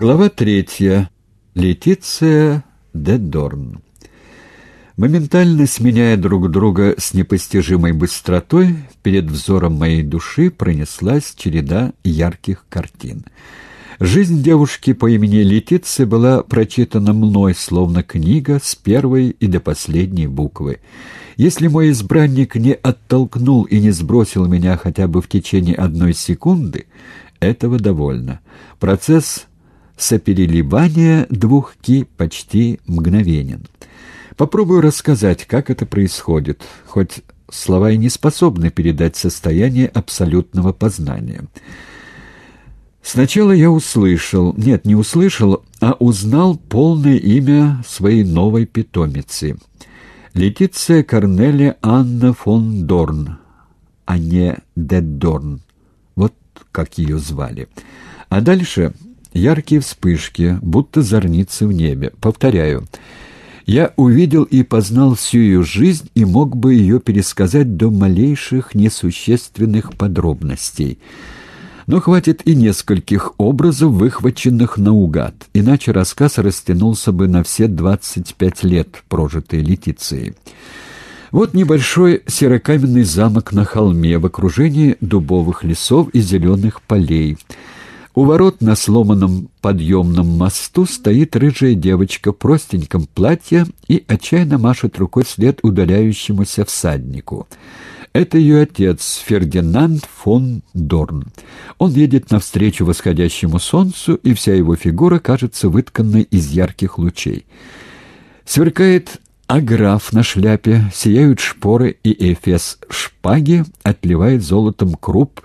Глава третья. Летиция де Дорн. Моментально сменяя друг друга с непостижимой быстротой, перед взором моей души пронеслась череда ярких картин. Жизнь девушки по имени Летиция была прочитана мной, словно книга с первой и до последней буквы. Если мой избранник не оттолкнул и не сбросил меня хотя бы в течение одной секунды, этого довольно. Процесс сопереливания двух ки почти мгновенен. Попробую рассказать, как это происходит, хоть слова и не способны передать состояние абсолютного познания. Сначала я услышал, нет, не услышал, а узнал полное имя своей новой питомицы. Летиция Корнелия Анна фон Дорн, а не Деддорн. Вот как ее звали. А дальше Яркие вспышки, будто зорницы в небе. Повторяю, я увидел и познал всю ее жизнь и мог бы ее пересказать до малейших несущественных подробностей. Но хватит и нескольких образов, выхваченных наугад, иначе рассказ растянулся бы на все 25 лет, прожитые Летицией. Вот небольшой серокаменный замок на холме в окружении дубовых лесов и зеленых полей — у ворот на сломанном подъемном мосту стоит рыжая девочка в простеньком платье и отчаянно машет рукой вслед удаляющемуся всаднику. Это ее отец, Фердинанд фон Дорн. Он едет навстречу восходящему солнцу, и вся его фигура кажется вытканной из ярких лучей. Сверкает аграф на шляпе, сияют шпоры и эфес шпаги, отливает золотом круп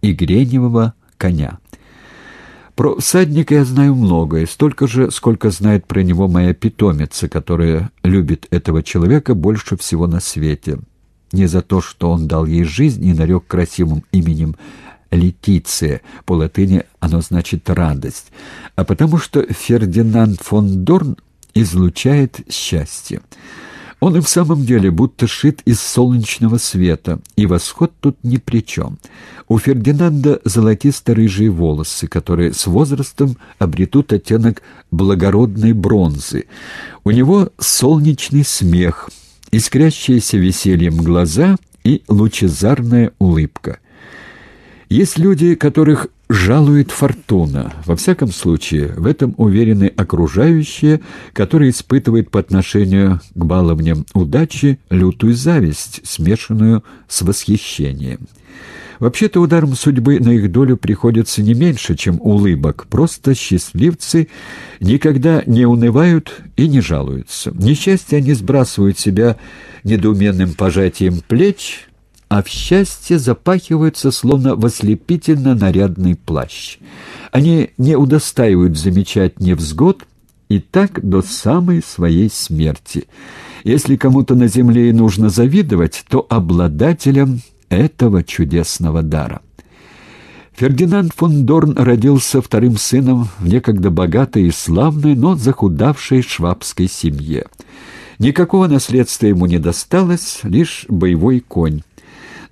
и греневого коня. Про всадника я знаю многое, столько же, сколько знает про него моя питомица, которая любит этого человека больше всего на свете. Не за то, что он дал ей жизнь и нарек красивым именем Летиция, по латыни оно значит «радость», а потому что Фердинанд фон Дорн излучает счастье. Он и в самом деле будто шит из солнечного света, и восход тут ни при чем. У Фердинанда золотисто-рыжие волосы, которые с возрастом обретут оттенок благородной бронзы. У него солнечный смех, искрящиеся весельем глаза и лучезарная улыбка. Есть люди, которых жалует фортуна. Во всяком случае, в этом уверены окружающие, которые испытывают по отношению к баловням удачи лютую зависть, смешанную с восхищением. Вообще-то ударом судьбы на их долю приходится не меньше, чем улыбок. Просто счастливцы никогда не унывают и не жалуются. Несчастье они сбрасывают себя недоуменным пожатием плеч, а в счастье запахиваются, словно в ослепительно нарядный плащ. Они не удостаивают замечать невзгод, и так до самой своей смерти. Если кому-то на земле и нужно завидовать, то обладателям этого чудесного дара. Фердинанд фон Дорн родился вторым сыном в некогда богатой и славной, но захудавшей швабской семье. Никакого наследства ему не досталось, лишь боевой конь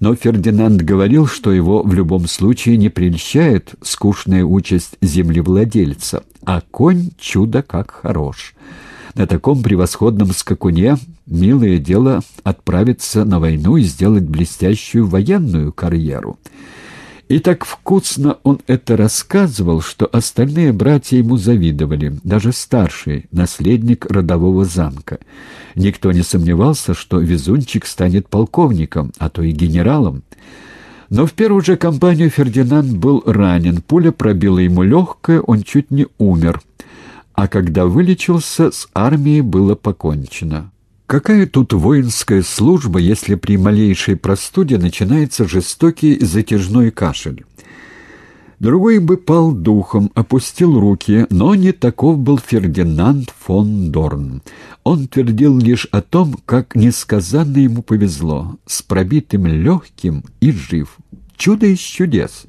но Фердинанд говорил, что его в любом случае не прельщает скучная участь землевладельца, а конь чудо как хорош. На таком превосходном скакуне милое дело отправиться на войну и сделать блестящую военную карьеру. И так вкусно он это рассказывал, что остальные братья ему завидовали, даже старший, наследник родового замка. Никто не сомневался, что везунчик станет полковником, а то и генералом. Но в первую же кампанию Фердинанд был ранен, пуля пробила ему легкое, он чуть не умер. А когда вылечился, с армией было покончено. Какая тут воинская служба, если при малейшей простуде начинается жестокий затяжной кашель? Другой бы пал духом, опустил руки, но не таков был Фердинанд фон Дорн. Он твердил лишь о том, как несказанно ему повезло, с пробитым легким и жив. Чудо из чудес.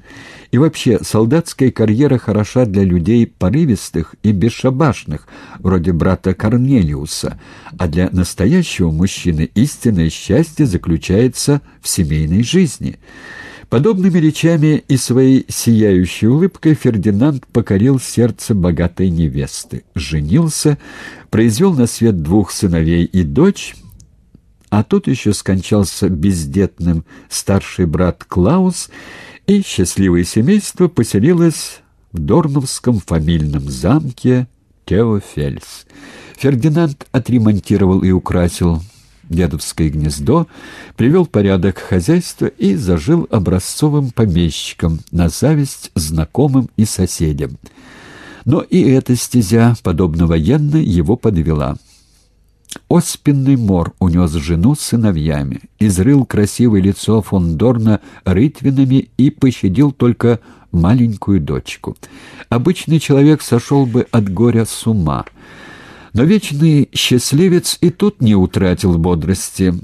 И вообще, солдатская карьера хороша для людей порывистых и бесшабашных, вроде брата Корнелиуса, а для настоящего мужчины истинное счастье заключается в семейной жизни. Подобными речами и своей сияющей улыбкой Фердинанд покорил сердце богатой невесты, женился, произвел на свет двух сыновей и дочь, а тут еще скончался бездетным старший брат Клаус, и счастливое семейство поселилось в Дорновском фамильном замке Теофельс. Фердинанд отремонтировал и украсил дедовское гнездо, привел порядок хозяйства и зажил образцовым помещиком на зависть знакомым и соседям. Но и эта стезя, подобно военной, его подвела. Оспенный мор унес жену с сыновьями, изрыл красивое лицо фон Дорна рытвинами и пощадил только маленькую дочку. Обычный человек сошел бы от горя с ума — но вечный счастливец и тут не утратил бодрости.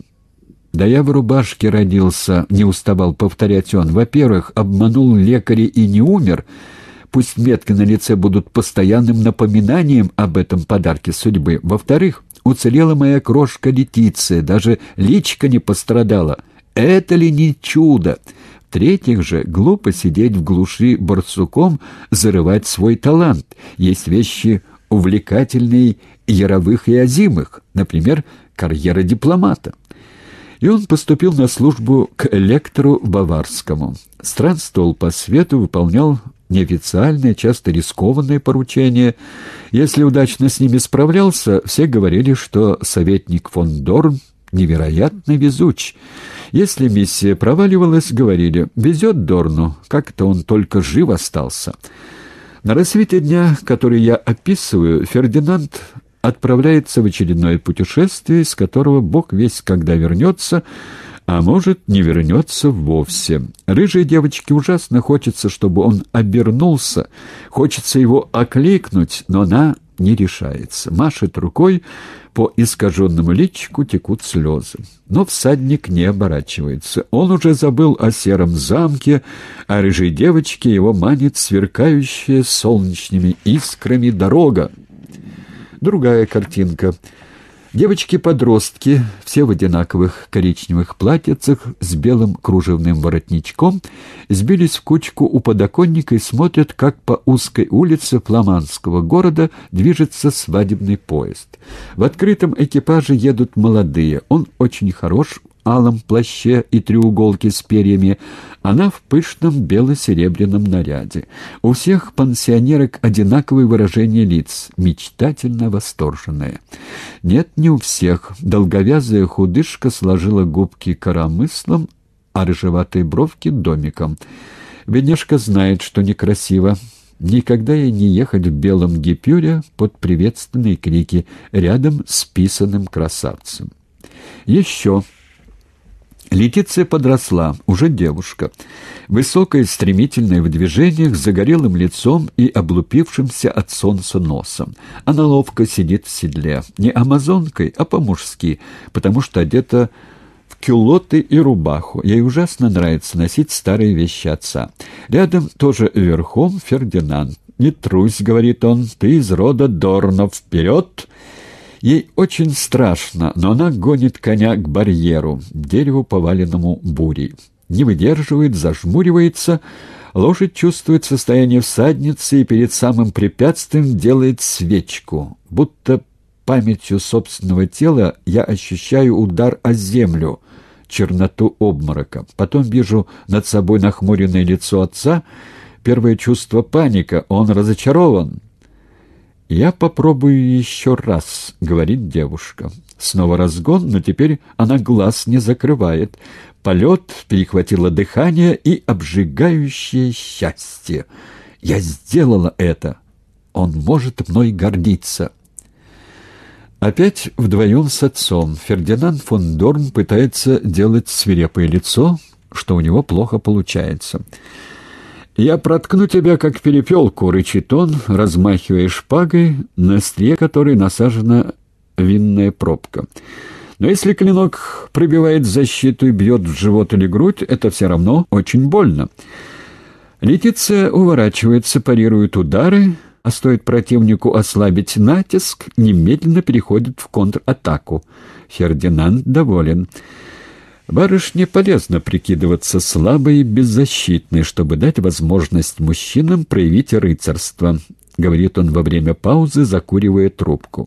«Да я в рубашке родился», — не уставал повторять он. «Во-первых, обманул лекаря и не умер. Пусть метки на лице будут постоянным напоминанием об этом подарке судьбы. Во-вторых, уцелела моя крошка Летиция, даже личка не пострадала. Это ли не чудо?» В-третьих же, глупо сидеть в глуши барсуком, зарывать свой талант. Есть вещи увлекательней яровых и озимых, например, карьера дипломата. И он поступил на службу к электору Баварскому. Странствовал по свету, выполнял неофициальные, часто рискованные поручения. Если удачно с ними справлялся, все говорили, что советник фон Дорн невероятно везуч. Если миссия проваливалась, говорили «везет Дорну, как-то он только жив остался». На рассвете дня, который я описываю, Фердинанд отправляется в очередное путешествие, из которого Бог весь когда вернется, а может, не вернется вовсе. Рыжей девочке ужасно хочется, чтобы он обернулся, хочется его окликнуть, но она не решается. Машет рукой, по искаженному личику текут слезы. Но всадник не оборачивается. Он уже забыл о сером замке, а рыжей девочке его манит сверкающая солнечными искрами дорога. Другая картинка — Девочки-подростки, все в одинаковых коричневых платьицах с белым кружевным воротничком, сбились в кучку у подоконника и смотрят, как по узкой улице фламандского города движется свадебный поезд. В открытом экипаже едут молодые. Он очень хорош, алом плаще и треуголке с перьями, она в пышном бело-серебряном наряде. У всех пансионерок одинаковое выражение лиц, мечтательно восторженное. Нет, не у всех. Долговязая худышка сложила губки коромыслом, а рыжеватые бровки — домиком. Бедняжка знает, что некрасиво. Никогда ей не ехать в белом гипюре под приветственные крики рядом с писанным красавцем. Еще Летиция подросла, уже девушка. Высокая, стремительная в движениях, загорелым лицом и облупившимся от солнца носом. Она ловко сидит в седле. Не амазонкой, а по-мужски, потому что одета в кюлоты и рубаху. Ей ужасно нравится носить старые вещи отца. Рядом тоже верхом Фердинанд. «Не трусь», — говорит он, — «ты из рода Дорнов. Вперед!» Ей очень страшно, но она гонит коня к барьеру, дереву, поваленному бурей. Не выдерживает, зажмуривается. Лошадь чувствует состояние всадницы и перед самым препятствием делает свечку. Будто памятью собственного тела я ощущаю удар о землю, черноту обморока. Потом вижу над собой нахмуренное лицо отца. Первое чувство — паника. Он разочарован. «Я попробую еще раз», — говорит девушка. Снова разгон, но теперь она глаз не закрывает. Полет, перехватило дыхание и обжигающее счастье. «Я сделала это! Он может мной гордиться!» Опять вдвоем с отцом. Фердинанд фон Дорн пытается делать свирепое лицо, что у него плохо получается. «Я проткну тебя, как перепелку», — рычит он, размахивая шпагой, на острие которой насажена винная пробка. Но если клинок пробивает защиту и бьет в живот или грудь, это все равно очень больно. Летиция уворачивается, парирует удары, а стоит противнику ослабить натиск, немедленно переходит в контратаку. Фердинанд доволен. Барышне полезно прикидываться слабой и беззащитной, чтобы дать возможность мужчинам проявить рыцарство, — говорит он во время паузы, закуривая трубку.